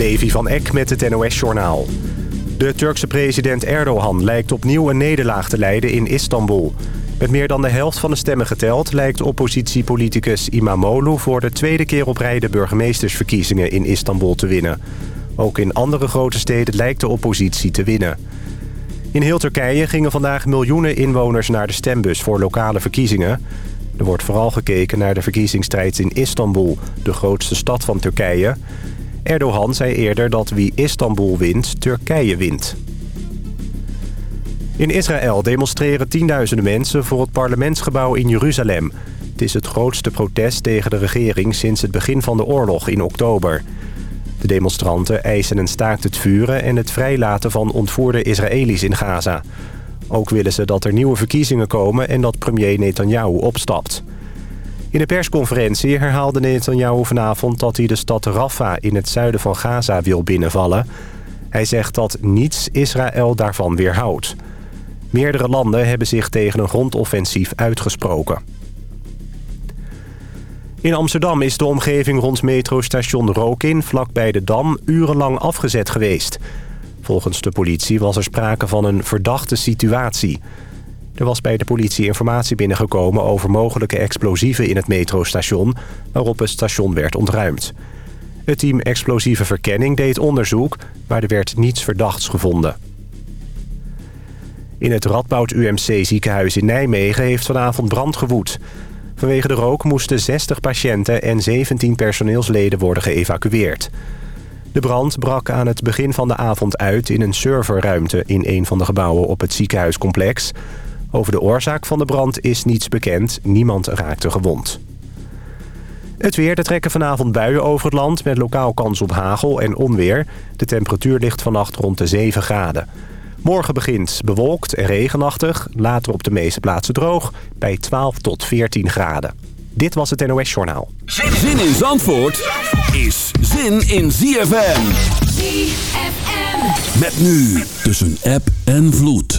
Levi van Eck met het NOS-journaal. De Turkse president Erdogan lijkt opnieuw een nederlaag te leiden in Istanbul. Met meer dan de helft van de stemmen geteld... lijkt oppositiepoliticus Imamoglu voor de tweede keer op rij... de burgemeestersverkiezingen in Istanbul te winnen. Ook in andere grote steden lijkt de oppositie te winnen. In heel Turkije gingen vandaag miljoenen inwoners naar de stembus voor lokale verkiezingen. Er wordt vooral gekeken naar de verkiezingsstrijd in Istanbul, de grootste stad van Turkije. Erdogan zei eerder dat wie Istanbul wint, Turkije wint. In Israël demonstreren tienduizenden mensen voor het parlementsgebouw in Jeruzalem. Het is het grootste protest tegen de regering sinds het begin van de oorlog in oktober. De demonstranten eisen een staakt het vuren en het vrijlaten van ontvoerde Israëli's in Gaza. Ook willen ze dat er nieuwe verkiezingen komen en dat premier Netanyahu opstapt. In een persconferentie herhaalde Netanyahu vanavond dat hij de stad Rafah in het zuiden van Gaza wil binnenvallen. Hij zegt dat niets Israël daarvan weerhoudt. Meerdere landen hebben zich tegen een grondoffensief uitgesproken. In Amsterdam is de omgeving rond metrostation Rokin vlakbij de Dam urenlang afgezet geweest. Volgens de politie was er sprake van een verdachte situatie. Er was bij de politie informatie binnengekomen over mogelijke explosieven in het metrostation... waarop het station werd ontruimd. Het team Explosieve Verkenning deed onderzoek, maar er werd niets verdachts gevonden. In het Radboud UMC ziekenhuis in Nijmegen heeft vanavond brand gewoed. Vanwege de rook moesten 60 patiënten en 17 personeelsleden worden geëvacueerd. De brand brak aan het begin van de avond uit in een serverruimte in een van de gebouwen op het ziekenhuiscomplex. Over de oorzaak van de brand is niets bekend. Niemand raakte gewond. Het weer, er trekken vanavond buien over het land met lokaal kans op hagel en onweer. De temperatuur ligt vannacht rond de 7 graden. Morgen begint bewolkt en regenachtig. Later op de meeste plaatsen droog bij 12 tot 14 graden. Dit was het NOS Journaal. Zin in Zandvoort is zin in ZFM. ZFM. Met nu tussen app en vloed.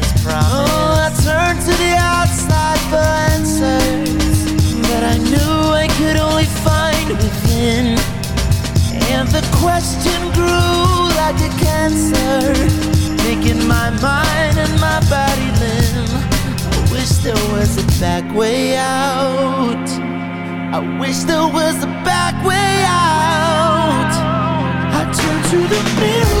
promise. Oh, I turned to the outside for answers, but I knew I could only find within. And the question grew like a cancer, making my mind and my body limb. I wish there was a back way out. I wish there was a back way out. I turn to the mirror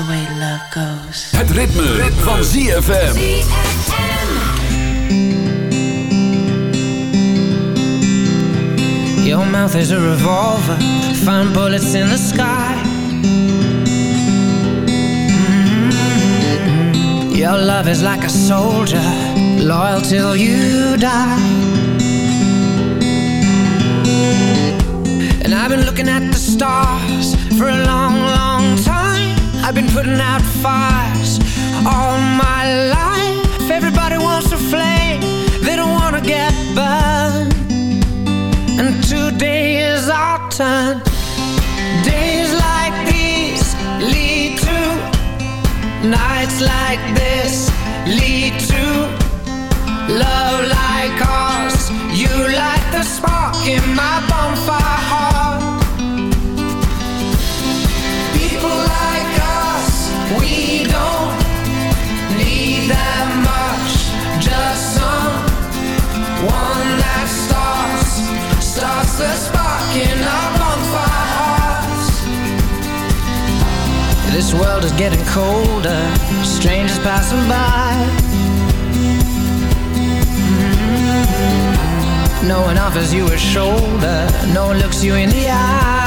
the way love goes. Het ritme, ritme. van ZFM. Your mouth is a revolver. Find bullets in the sky. Mm-hmm. Your love is like a soldier. Loyal till you die. And I've been looking at the stars for a long, long time I've been putting out fires all my life. Everybody wants a flame, they don't want to get burned. And today is our turn. Days like these lead to Nights like this lead to Love spark in our bonfire hearts This world is getting colder Strangers passing by. Mm-hmm. No one offers you a shoulder No one looks you in the eye.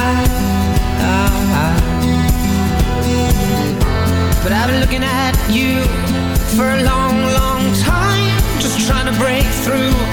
But I've been looking at you For a long, long time Just trying to break through.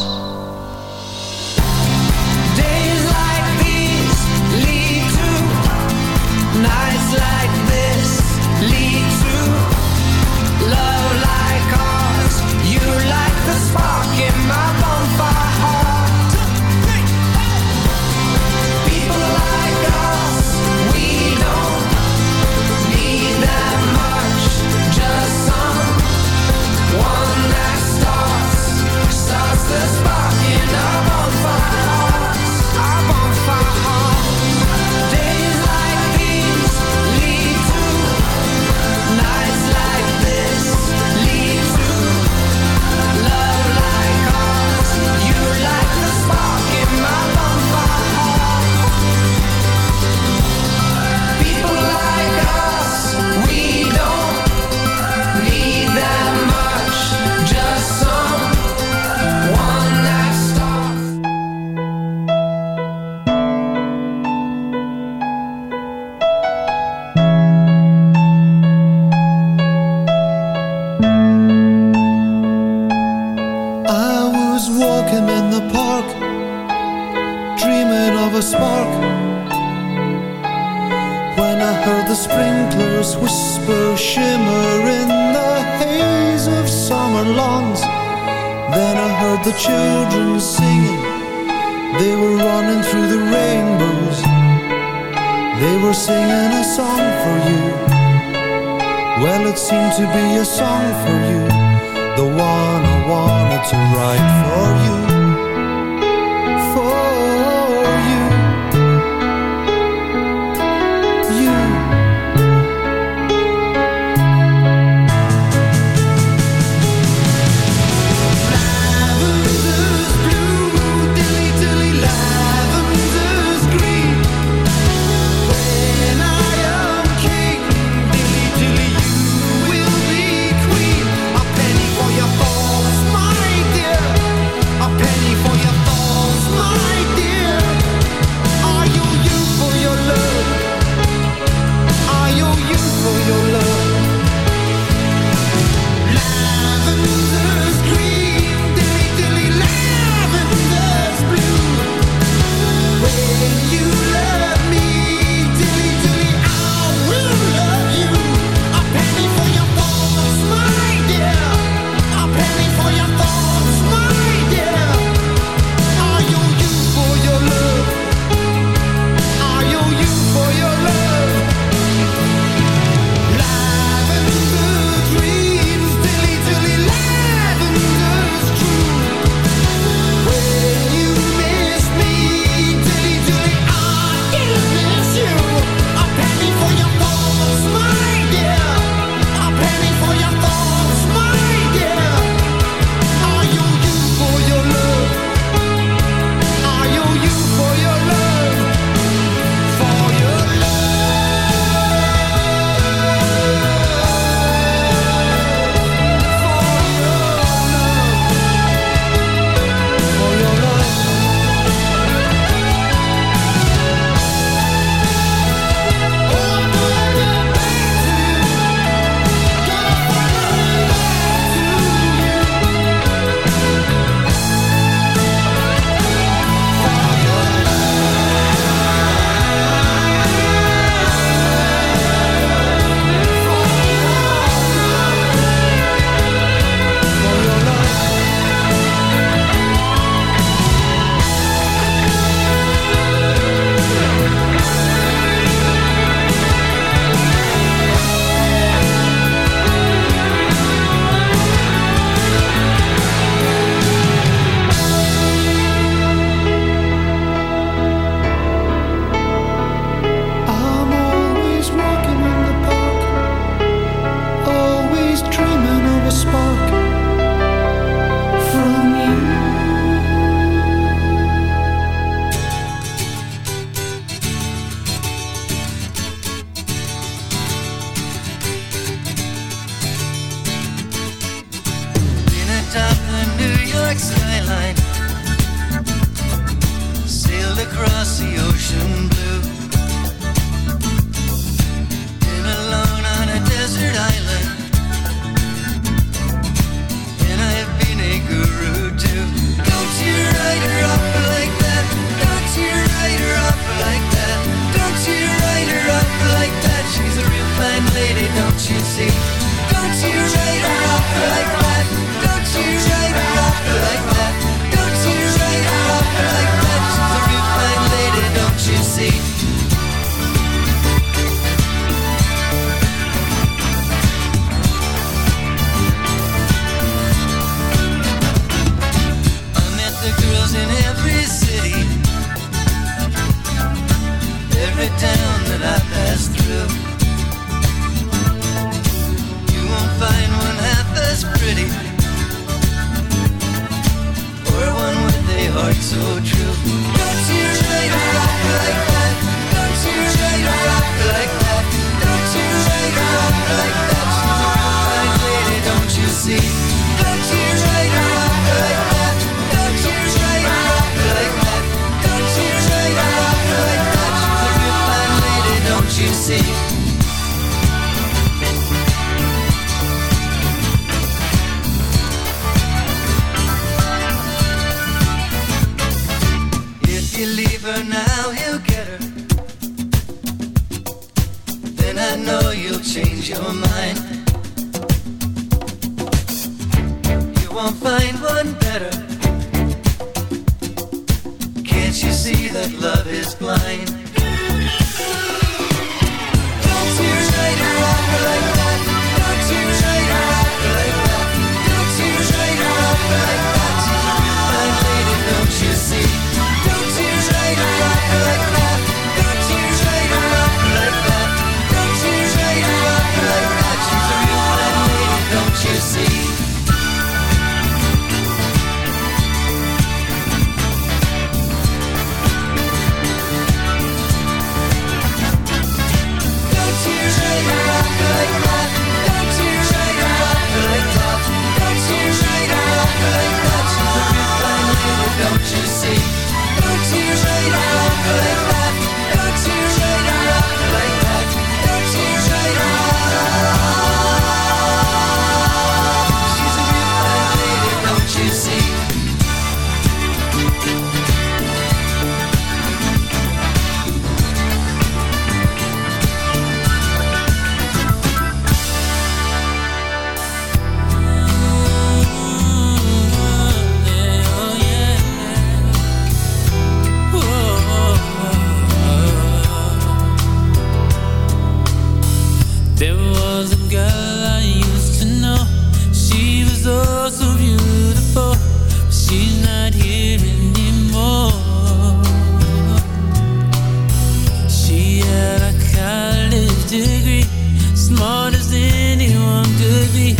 smart as anyone could be,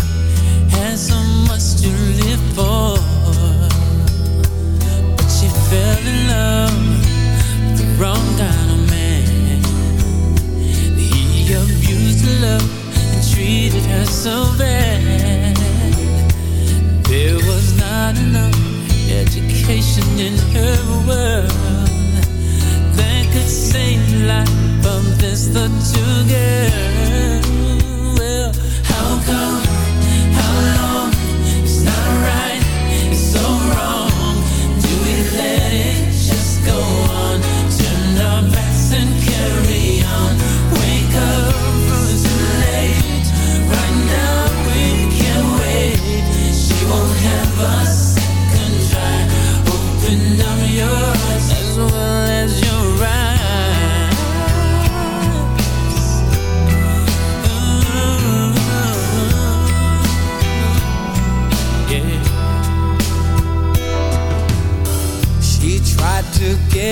had so much to live for. But she fell in love with the wrong kind of man. He abused her love and treated her so bad. There was not enough education in her world that could save the life of this little girl.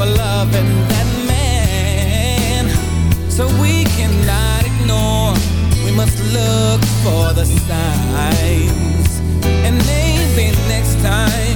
for loving that man. So we cannot ignore We must look for the signs. And maybe next time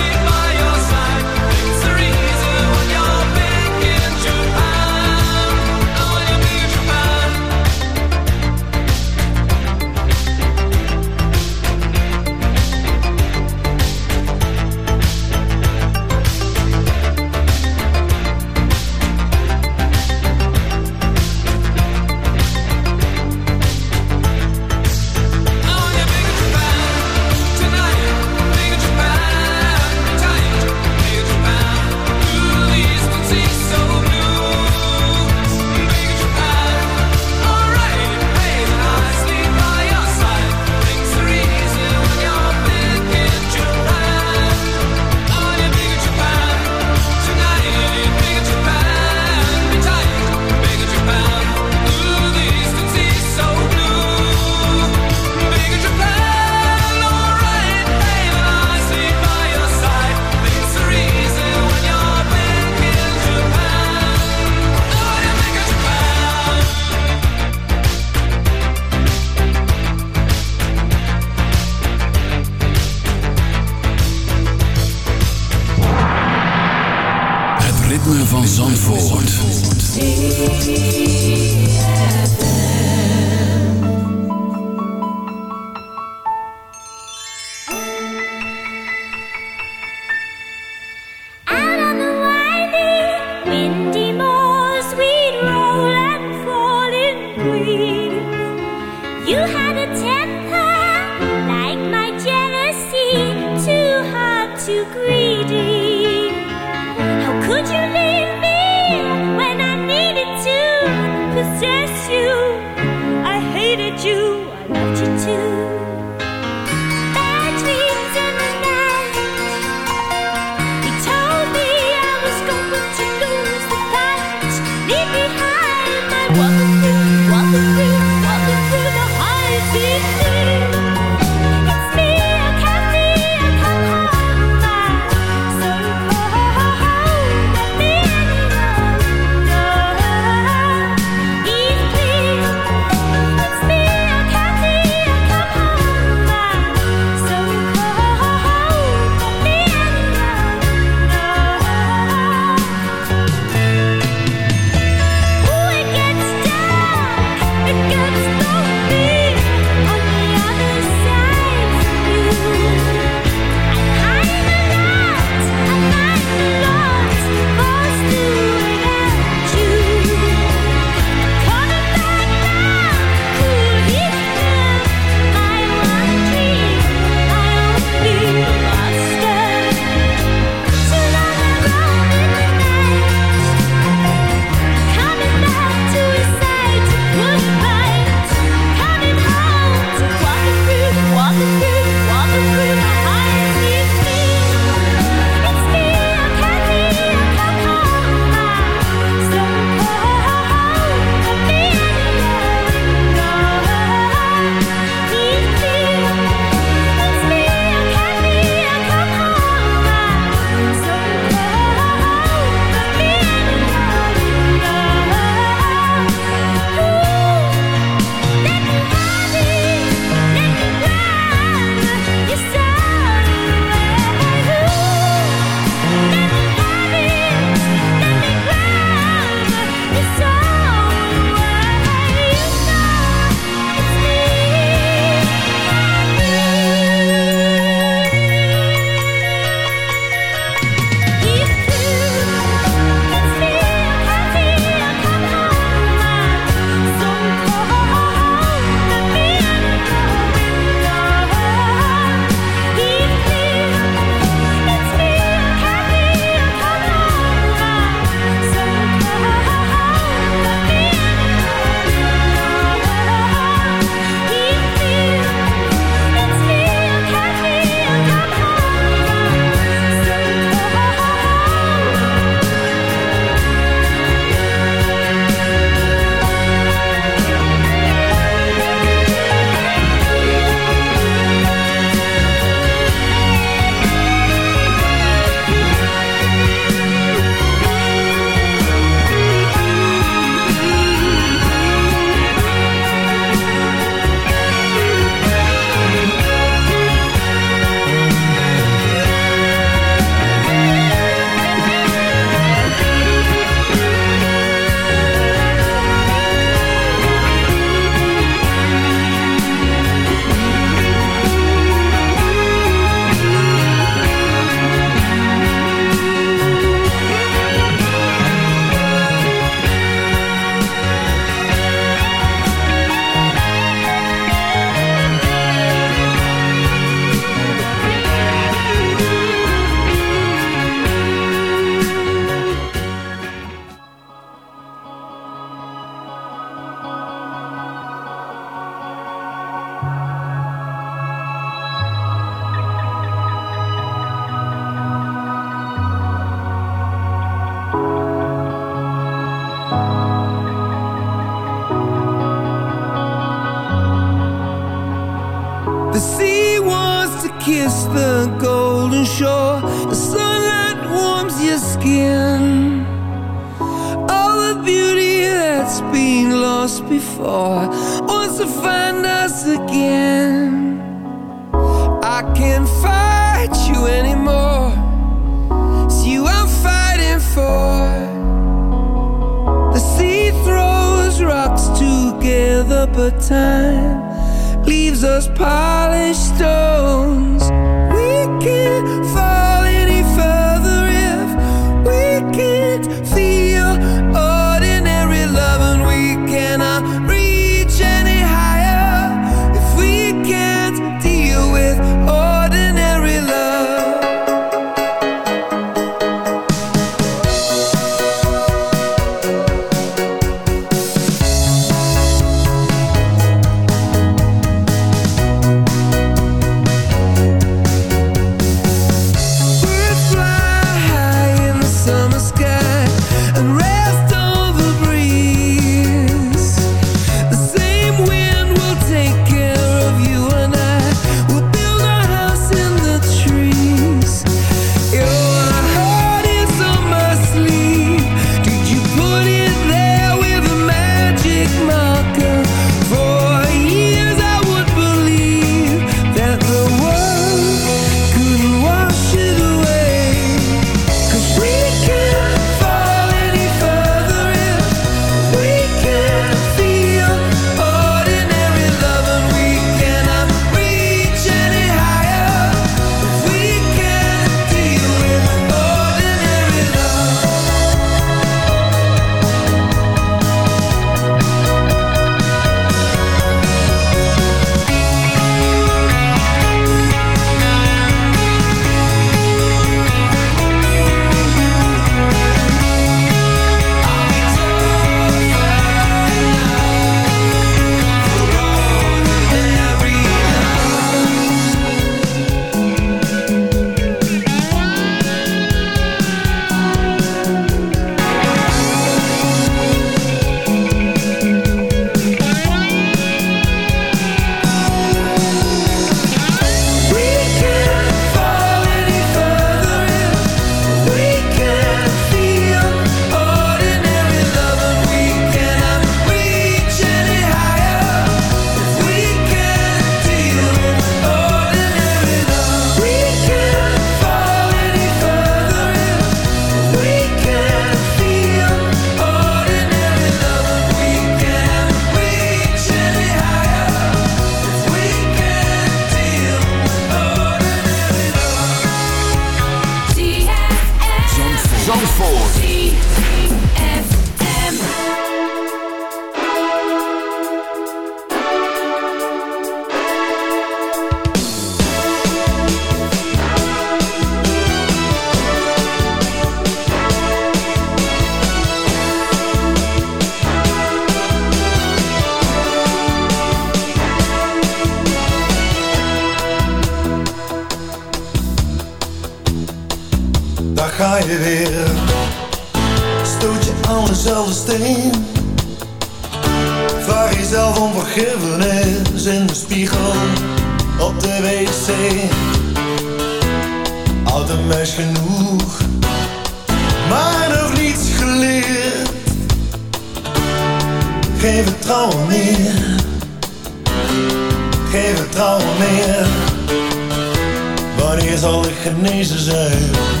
genezen zijn?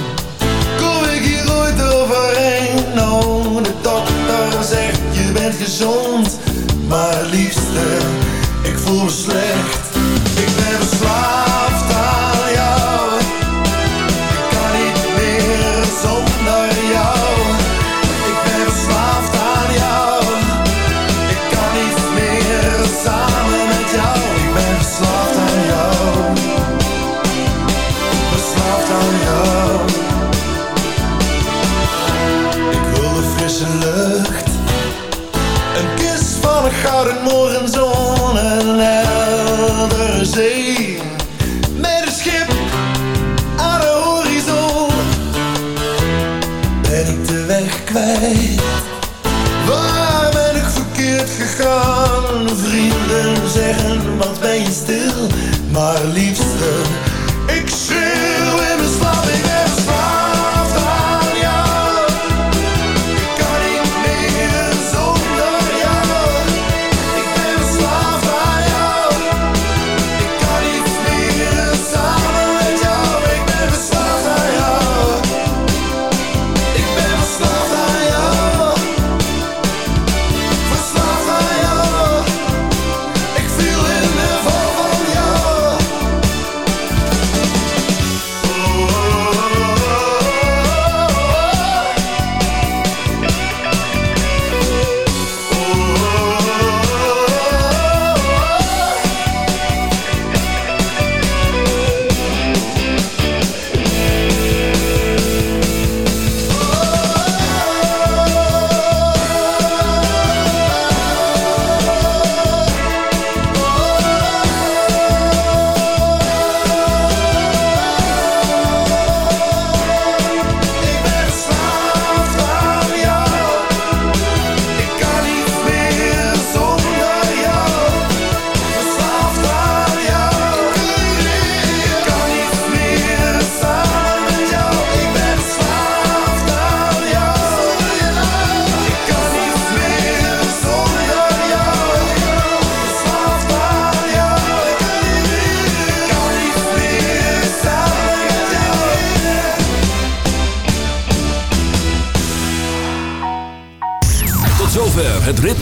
Ik schreef